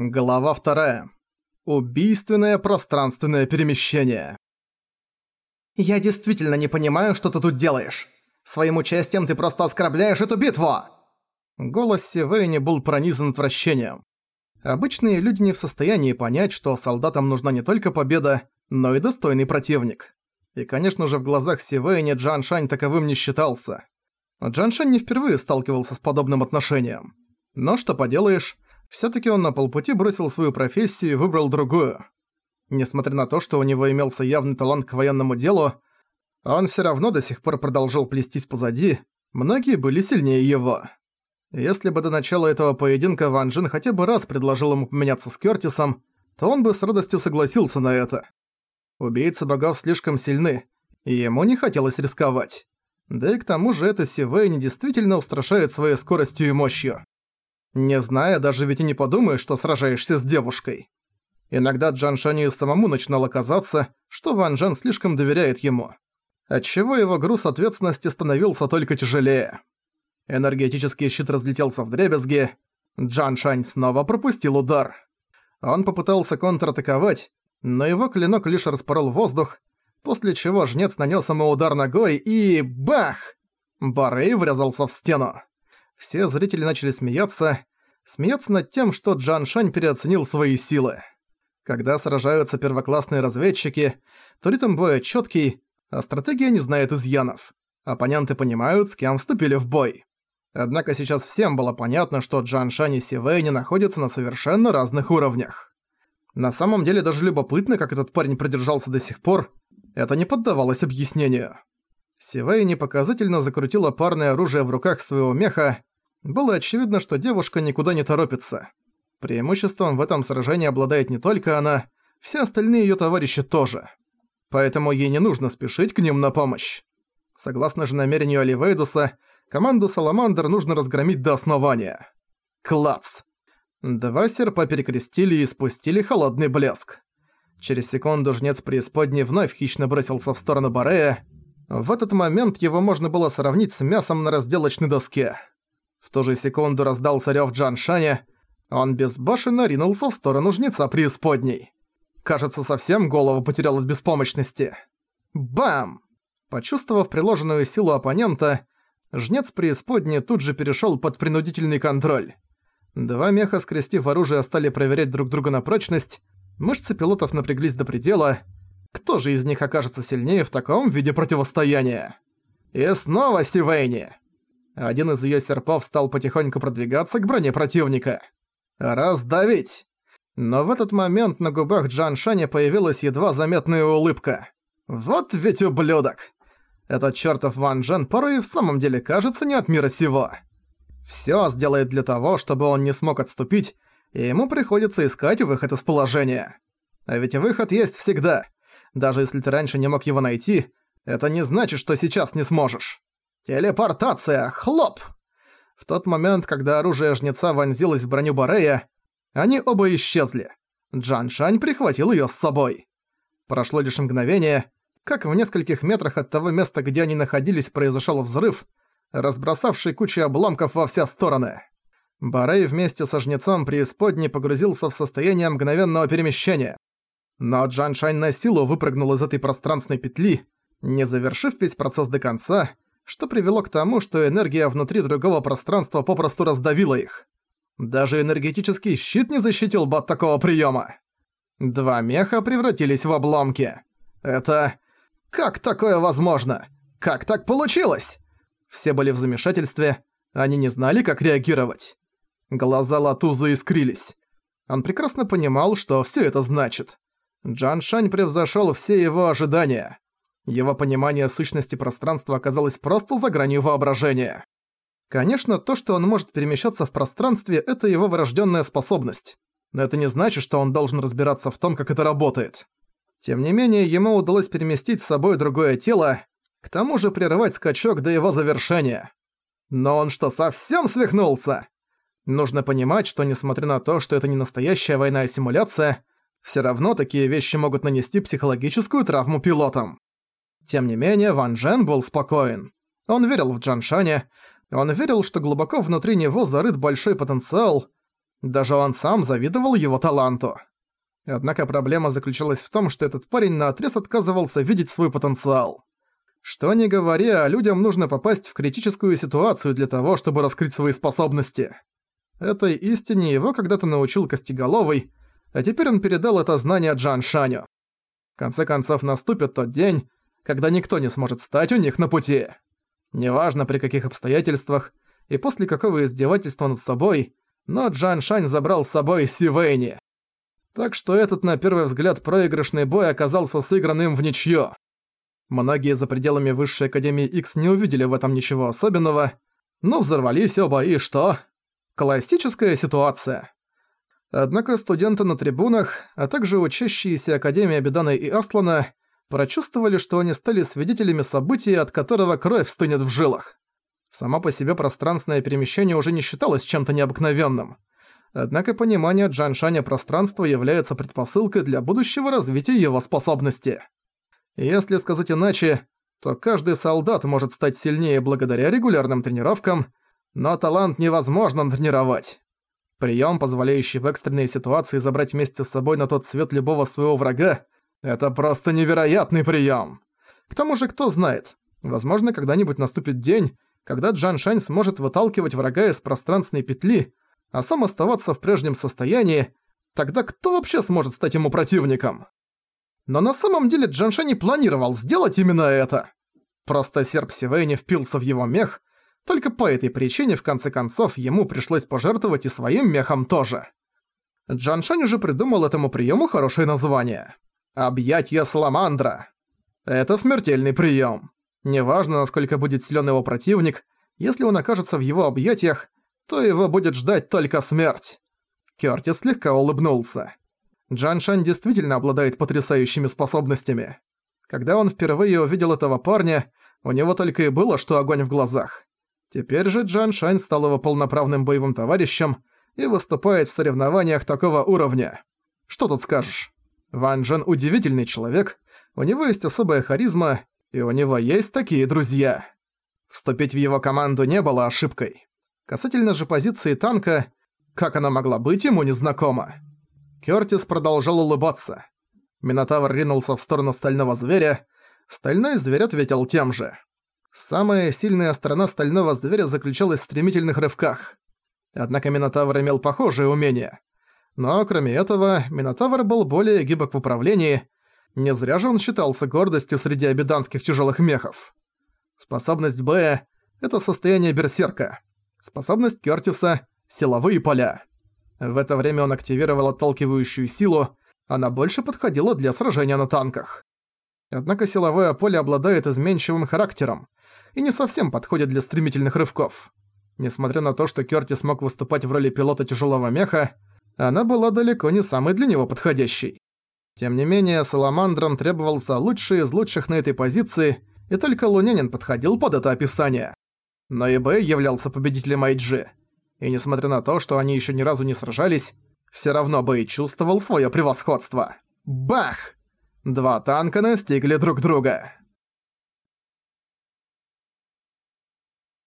Глава вторая. Убийственное пространственное перемещение. «Я действительно не понимаю, что ты тут делаешь. Своим участием ты просто оскорбляешь эту битву!» Голос Сивейни был пронизан отвращением. Обычные люди не в состоянии понять, что солдатам нужна не только победа, но и достойный противник. И, конечно же, в глазах Сивейни Джан Шань таковым не считался. Джан Шань не впервые сталкивался с подобным отношением. Но что поделаешь, всё-таки он на полпути бросил свою профессию и выбрал другую. Несмотря на то, что у него имелся явный талант к военному делу, он всё равно до сих пор продолжал плестись позади, многие были сильнее его. Если бы до начала этого поединка Ван Джин хотя бы раз предложил ему поменяться с Кёртисом, то он бы с радостью согласился на это. Убийцы богов слишком сильны, и ему не хотелось рисковать. Да и к тому же это Сивейни действительно устрашает своей скоростью и мощью. Не зная, даже ведь и не подумаешь, что сражаешься с девушкой. Иногда Джан Шани самому начинало казаться, что Ван Джен слишком доверяет ему. Отчего его груз ответственности становился только тяжелее. Энергетический щит разлетелся в дребезги. Джан Шань снова пропустил удар. Он попытался контратаковать, но его клинок лишь распорол воздух, после чего жнец нанес ему удар ногой и... бах! Барей врезался в стену. Все зрители начали смеяться, смеяться над тем, что Джан Шань переоценил свои силы. Когда сражаются первоклассные разведчики, то ритм боя чёткий, а стратегия не знает изъянов. Оппоненты понимают, с кем вступили в бой. Однако сейчас всем было понятно, что Джан Шань и Сивэйни находятся на совершенно разных уровнях. На самом деле даже любопытно, как этот парень продержался до сих пор, это не поддавалось объяснению. Сивэйни показательно закрутила парное оружие в руках своего меха, было очевидно, что девушка никуда не торопится. Преимуществом в этом сражении обладает не только она, все остальные её товарищи тоже. Поэтому ей не нужно спешить к ним на помощь. Согласно же намерению Оливейдуса, команду Саламандр нужно разгромить до основания. Клац! Два серпа перекрестили и спустили холодный блеск. Через секунду жнец преисподней вновь хищно бросился в сторону Барея. В этот момент его можно было сравнить с мясом на разделочной доске. В ту же секунду раздался рёв Джан Шаня. Он безбашенно ринулся в сторону жнеца преисподней. Кажется, совсем голову потерял от беспомощности. Бам! Почувствовав приложенную силу оппонента, жнец преисподней тут же перешёл под принудительный контроль. Два меха, скрестив оружие, стали проверять друг друга на прочность. Мышцы пилотов напряглись до предела. Кто же из них окажется сильнее в таком виде противостояния? И снова Сивейни! Один из её серпов стал потихоньку продвигаться к броне противника. «Раздавить!» Но в этот момент на губах Джан Шаня появилась едва заметная улыбка. «Вот ведь ублюдок!» Этот чертов Ван Джен порой в самом деле кажется не от мира сего. Всё сделает для того, чтобы он не смог отступить, и ему приходится искать выход из положения. А ведь выход есть всегда. Даже если ты раньше не мог его найти, это не значит, что сейчас не сможешь. Телепортация! Хлоп! В тот момент, когда оружие жнеца вонзилось в броню Барея, они оба исчезли. Джан Шань прихватил её с собой. Прошло лишь мгновение, как в нескольких метрах от того места, где они находились, произошёл взрыв, разбросавший кучу обломков во все стороны. Барей вместе со жнецом преисподней погрузился в состояние мгновенного перемещения. Но Джан Шань на силу выпрыгнул из этой пространственной петли, не завершив весь процесс до конца, что привело к тому, что энергия внутри другого пространства попросту раздавила их. Даже энергетический щит не защитил бы от такого приема. Два меха превратились в обломки. Это... Как такое возможно? Как так получилось? Все были в замешательстве, они не знали, как реагировать. Глаза Латуза искрились. Он прекрасно понимал, что все это значит. Джан Шань превзошел все его ожидания. Его понимание сущности пространства оказалось просто за гранью воображения. Конечно, то, что он может перемещаться в пространстве, это его врожденная способность. Но это не значит, что он должен разбираться в том, как это работает. Тем не менее, ему удалось переместить с собой другое тело, к тому же прерывать скачок до его завершения. Но он что, совсем свихнулся? Нужно понимать, что несмотря на то, что это не настоящая война, а симуляция, все равно такие вещи могут нанести психологическую травму пилотам. Тем не менее, Ван Джен был спокоен. Он верил в Джан Шаня, он верил, что глубоко внутри него зарыт большой потенциал. Даже он сам завидовал его таланту. Однако проблема заключалась в том, что этот парень наотрез отказывался видеть свой потенциал. Что ни говори, а людям нужно попасть в критическую ситуацию для того, чтобы раскрыть свои способности. Этой истине его когда-то научил Костеголовый, а теперь он передал это знание Джан Шаню. В конце концов наступит тот день, когда никто не сможет стать у них на пути. Неважно при каких обстоятельствах и после какого издевательства над собой, но Джан Шань забрал с собой Сивэйни. Так что этот на первый взгляд проигрышный бой оказался сыгранным в ничью. Многие за пределами Высшей Академии X не увидели в этом ничего особенного, но взорвались оба и что? Классическая ситуация. Однако студенты на трибунах, а также учащиеся Академии Абидана и Аслана прочувствовали, что они стали свидетелями события, от которого кровь стынет в жилах. Само по себе пространственное перемещение уже не считалось чем-то необыкновенным. Однако понимание Джаншаня пространства является предпосылкой для будущего развития его способности. Если сказать иначе, то каждый солдат может стать сильнее благодаря регулярным тренировкам, но талант невозможно тренировать. Прием, позволяющий в экстренной ситуации забрать вместе с собой на тот свет любого своего врага, это просто невероятный прием. К тому же, кто знает, возможно, когда-нибудь наступит день, когда Джан Шань сможет выталкивать врага из пространственной петли, а сам оставаться в прежнем состоянии, тогда кто вообще сможет стать ему противником? Но на самом деле Джанша не планировал сделать именно это. Просто серп Сивэй не впился в его мех, только по этой причине в конце концов ему пришлось пожертвовать и своим мехом тоже. Джаншань уже придумал этому приему хорошее название. «Объятье Саламандра». Это смертельный прием. Неважно, насколько будет силен его противник, если он окажется в его объятиях, то его будет ждать только смерть. Кёртис слегка улыбнулся. Джан Шань действительно обладает потрясающими способностями. Когда он впервые увидел этого парня, у него только и было, что огонь в глазах. Теперь же Джан Шань стал его полноправным боевым товарищем и выступает в соревнованиях такого уровня. Что тут скажешь? Ван Джен удивительный человек, у него есть особая харизма, и у него есть такие друзья. Вступить в его команду не было ошибкой. Касательно же позиции танка, как она могла быть ему незнакома? Кёртис продолжал улыбаться. Минотавр ринулся в сторону стального зверя. Стальной зверь ответил тем же. Самая сильная сторона стального зверя заключалась в стремительных рывках. Однако Минотавр имел похожее умение. Но кроме этого, Минотавр был более гибок в управлении. Не зря же он считался гордостью среди обиданских тяжелых мехов. Способность Б — это состояние берсерка. Способность Кёртиса — силовые поля. В это время он активировал отталкивающую силу, она больше подходила для сражения на танках. Однако силовое поле обладает изменчивым характером и не совсем подходит для стремительных рывков. Несмотря на то, что Кёрти смог выступать в роли пилота тяжелого меха, она была далеко не самой для него подходящей. Тем не менее, Саламандрам требовался лучший из лучших на этой позиции, и только Лунянин подходил под это описание. Но и Бэй являлся победителем Айджи и несмотря на то, что они еще ни разу не сражались, все равно Бэй чувствовал свое превосходство. Бах! Два танка настигли друг друга.